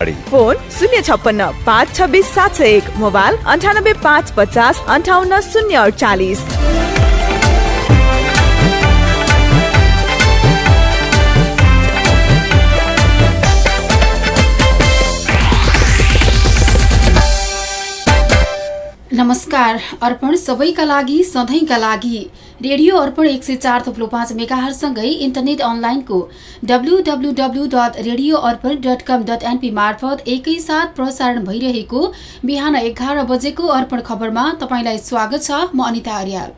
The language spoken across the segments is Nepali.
फोन शून्य छप्पन्न पाँच छब्बिस सात सय एक मोबाइल अन्ठानब्बे पाँच पचास अन्ठाउन्न शून्य अडचालिस। नमस्कार अर्पण सबैका लागि सधैँका लागि। रेडियो अर्पण एक सय चार थुप्लो पाँच मेगाहरूसँगै इन्टरनेट अनलाइनको W W dot radio Arpan dot com dot NP मार्फत एकैसाथ प्रसारण भइरहेको बिहान एघार बजेको अर्पण खबरमा तपाईँलाई स्वागत छ म अनिता अर्याल।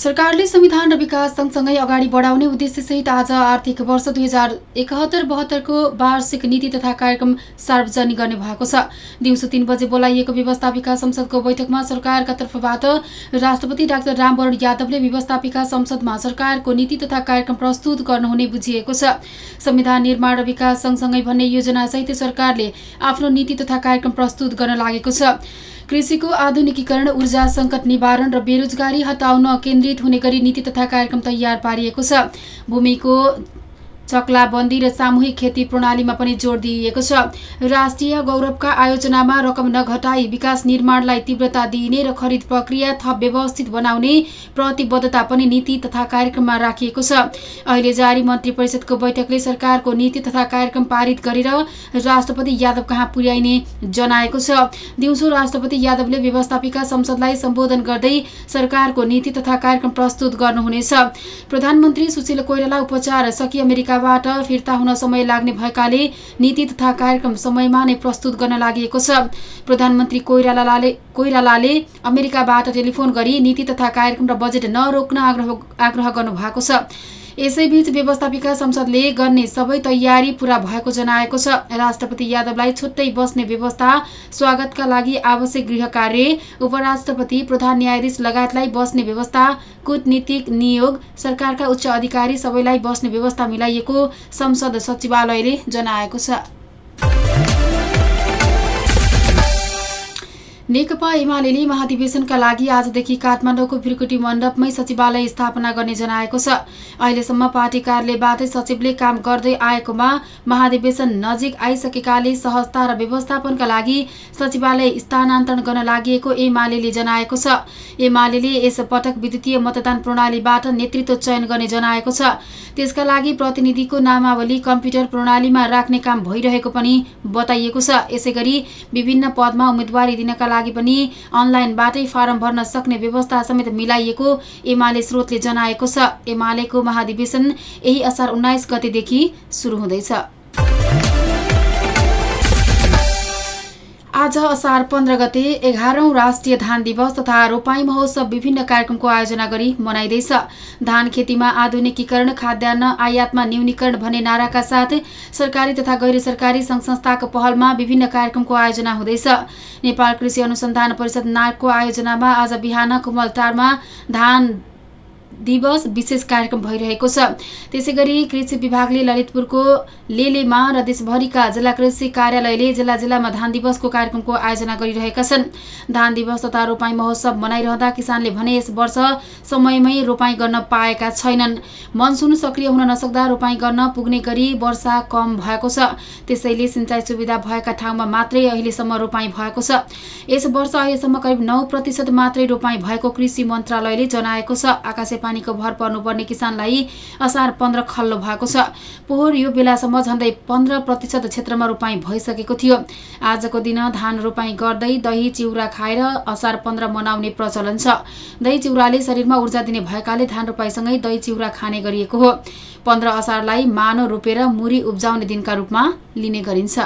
सरकारले संविधान र विकास सँगसँगै अगाडि बढाउने उद्देश्यसहित आज आर्थिक वर्ष दुई हजार एकहत्तर बहत्तरको वार्षिक नीति तथा कार्यक्रम सार्वजनिक गर्ने भएको छ। दिउँसो तीन बजे बोलाइएको व्यवस्थापिका संसदको बैठकमा सरकारका तर्फबाट राष्ट्रपति डाक्टर रामवरण यादवले व्यवस्थापिका संसदमा सरकारको नीति तथा कार्यक्रम प्रस्तुत गर्नुहुने बुझिएको छ। संविधान निर्माण र विकास सँगसँगै भन्ने योजनासहित सरकारले आफ्नो नीति तथा कार्यक्रम प्रस्तुत गर्न लागेको छ। कृषिको आधुनिकीकरण ऊर्जा सङ्कट निवारण र बेरोजगारी हटाउन केन्द्रित हुने गरी नीति तथा कार्यक्रम तयार पारिएको छ। भूमिको चक्लाबन्दी र सामूहिक खेती प्रणालीमा पनि जोड दिइएको छ। राष्ट्रिय गौरवका आयोजनामा रकम नघटाई विकास निर्माणलाई तीव्रता दिइने र खरिद प्रक्रिया थप व्यवस्थित बनाउने प्रतिबद्धता पनि नीति तथा कार्यक्रममा राखिएको छ। अहिले जारी मन्त्री परिषदको बैठकले सरकारको नीति तथा कार्यक्रम पारित गरेर राष्ट्रपति यादव कहाँ पुर्याइने जनाएको छ। दिउँसो राष्ट्रपति यादवले व्यवस्थापिका संसदलाई सम्बोधन गर्दै सरकारको नीति तथा कार्यक्रम प्रस्तुत गर्नुहुनेछ। प्रधानमन्त्री सुशील कोइराला उपचार सकि अमेरिका अमेरिकाबाट फिर्ता हुन समय लाग्ने भएकाले नीति तथा कार्यक्रम समयमा नै प्रस्तुत गर्न लागि छ। प्रधानमन्त्री कोइरालाले कोइरालाले अमेरिकाबाट टेलिफोन गरी नीति तथा कार्यक्रम र बजेट नरोक्न आग्रह आग्रह गर्नुभएको छ। यसैबीच व्यवस्थापिका संसदले गर्ने सबै तयारी पूरा भएको जनाएको छ। राष्ट्रपति यादवलाई छुट्टै बस्ने व्यवस्था स्वागतका लागि आवश्यक गृह कार्य उपराष्ट्रपति प्रधान न्यायाधीश लगायतलाई बस्ने व्यवस्था कूटनीतिक नियोग सरकारका उच्च अधिकारी सबैलाई बस्ने व्यवस्था मिलाइएको संसद सचिवालयले जनाएको छ। नेकपा एमाले महाधिवेशनका लागि आजदेखि काठमाडौँको भिरकुटी मण्डपमै सचिवालय स्थापना गर्ने जनाएको छ। अहिलेसम्म पार्टी कार्यालयबाटै सचिवले काम गर्दै आएकोमा महाधिवेशन नजिक आइसकेकाले सहजता र व्यवस्थापनका लागि सचिवालय स्थानान्तरण गर्न लागि एमाले जनाएको छ। एमाले यस पटक विद्युतीय मतदान प्रणालीबाट नेतृत्व चयन गर्ने जनाएको छ। त्यसका लागि प्रतिनिधिको नामावली कम्प्युटर प्रणालीमा राख्ने काम भइरहेको पनि बताइएको छ। यसै विभिन्न पदमा उम्मेद्वारी दिनका पनि अनलाइनबाटै फारम भर्न सक्ने व्यवस्था समेत मिलाइएको एमाले स्रोतले जनाएको छ। एमालेको महाधिवेशन यही असार उन्नाइस गतेदेखि सुरु हुँदैछ। आज असार पन्ध्र गते एघारौं राष्ट्रिय धान दिवस तथा रोपाई महोत्सव विभिन्न कार्यक्रमको आयोजना गरी मनाइँदैछ। धान खेतीमा आधुनिकीकरण खाद्यान्न आयातमा न्यूनीकरण भन्ने नाराका साथ सरकारी तथा गैर सरकारी संघ संस्थाको पहलमा विभिन्न कार्यक्रमको आयोजना हुँदैछ। नेपाल कृषि अनुसन्धान परिषद नागको आयोजनामा आज बिहान कुमलटारमा धान दिवस विशेष कार्यक्रम भइरहेको छ। त्यसै गरी कृषि विभागले ललितपुरको लेलेमा र देशभरिका जिल्ला कृषि कार्यालयले जिल्ला जिल्लामा धान दिवसको कार्यक्रमको आयोजना गरिरहेका छन्। धान दिवस तथा रोपाई महोत्सव मनाइरहँदा किसानले भने यस वर्ष समयमै रोपाई गर्न पाएका छैनन्। मनसुन सक्रिय हुन नसक्दा रोपाई गर्न पुग्ने गरी वर्षा कम भएको छ। त्यसैले सिंचाई सुविधा भएका ठाउँमा मात्रै अहिलेसम्म रोपाई भएको छ। यस वर्ष अहिलेसम्म करिब नौ प्रतिशत मात्रै रोपाई भएको कृषि मन्त्रालयले जनाएको छ। आकाशे पानीको भर पर्नुपर्ने किसानलाई असार पन्ध्र खल्लो भएको छ। पोहोर यो बेलासम्म झन्डै पन्ध्र प्रतिशत क्षेत्रमा रोपाई भइसकेको थियो। आजको दिन धान रोपाई गर्दै दही चिउरा खाएर असार पन्ध्र मनाउने प्रचलन छ। दही चिउराले शरीरमा ऊर्जा दिने भएकाले धान रोपाईसँगै दही चिउरा खाने गरिएको हो। पन्ध्र असारलाई मानो रोपेर मुरी उब्जाउने दिनका रूपमा लिने गरिन्छ।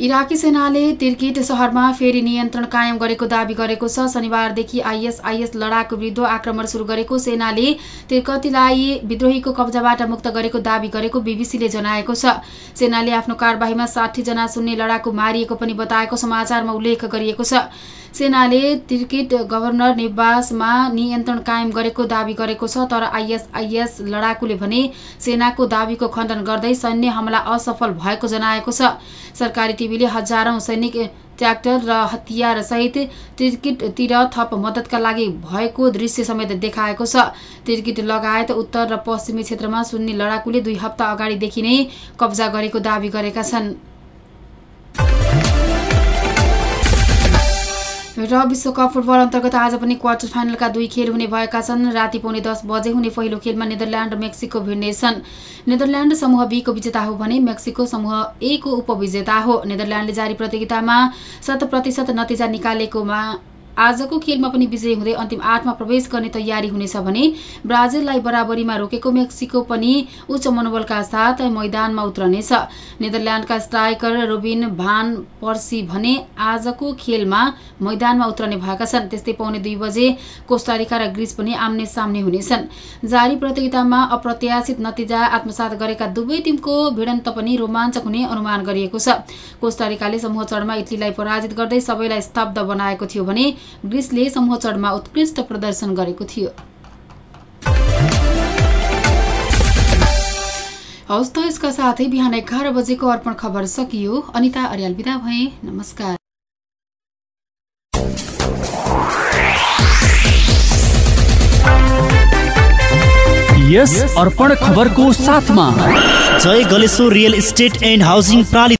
इराकी सेनाले तिर्किट सहरमा फेरि नियन्त्रण कायम गरेको दावी गरेको छ। शनिबारदेखि आइएसआइएस लडाकु विरुद्ध आक्रमण सुरु गरेको सेनाले तिर्कतीलाई विद्रोहीको कब्जाबाट मुक्त गरेको दावी गरेको बिबिसीले जनाएको छ। सेनाले आफ्नो कारबाहीमा जना सुन्ने लडाकु मारिएको पनि बताएको समाचारमा उल्लेख गरिएको छ। सेनाले तिर्किट गभर्नर निवासमा नियन्त्रण कायम गरेको दावी गरेको छ तर आइएसआइएस लडाकुले भने सेनाको दावीको खण्डन गर्दै सैन्य हमला असफल भएको जनाएको छ। सरकारी टिभीले हजारौं सैनिक ट्र्याक्टर र हतियार सहित तिर्किटतिर थप मद्दतका लागि भएको दृश्य समेत देखाएको छ। तिर्किट लगायत उत्तर र पश्चिमी क्षेत्रमा सुन्नी लडाकुले दुई हप्ता अगाडिदेखि नै कब्जा गरेको दावी गरेका छन्। र विश्वकप फुटबल अन्तर्गत आज पनि क्वार्टर फाइनलका दुई खेल हुने भएका छन्। राति पाउने दस बजे हुने पहिलो खेलमा नेदरल्यान्ड मेक्सिको भिड्नेछन्। नेदरल्यान्ड समूह बीको विजेता हो भने मेक्सिको समूह ए को उपविजेता हो। नेदरल्यान्डले जारी प्रतियोगितामा शत प्रतिशत नतिजा निकालेकोमा आजको खेलमा पनि विजयी हुँदै अन्तिम आठमा प्रवेश गर्ने तयारी हुनेछ भने ब्राजिललाई बराबरीमा रोकेको मेक्सिको पनि उच्च मनोबलका साथ मैदानमा उत्रनेछ। नेदरल्यान्डका स्ट्राइकर रोबिन भान पर्सी भने आजको खेलमा मैदानमा उत्रने भएका छन्। त्यस्तै पाउने दुई बजे कोस्टारिका र ग्रिस पनि आम्ने सामने हुनेछन्। जारी प्रतियोगितामा अप्रत्याशित नतिजा आत्मसात गरेका दुवै टिमको भिडन्त पनि रोमाञ्चक हुने अनुमान गरिएको छ। कोस्टारिकाले समूह चढमा इटलीलाई पराजित गर्दै सबैलाई स्तब्ध बनाएको थियो भने ग्रिसले समूह चढमा उत्कृष्ट प्रदर्शन गरेको थियो। हवस् त यसका साथै बिहान एघार बजेको अर्पण खबर सकियो। अनिता अर्याल विदा भए। नमस्कार। यस अर्पण खबरको साथमा। Jai Galeshwar real estate and housing प्रणाली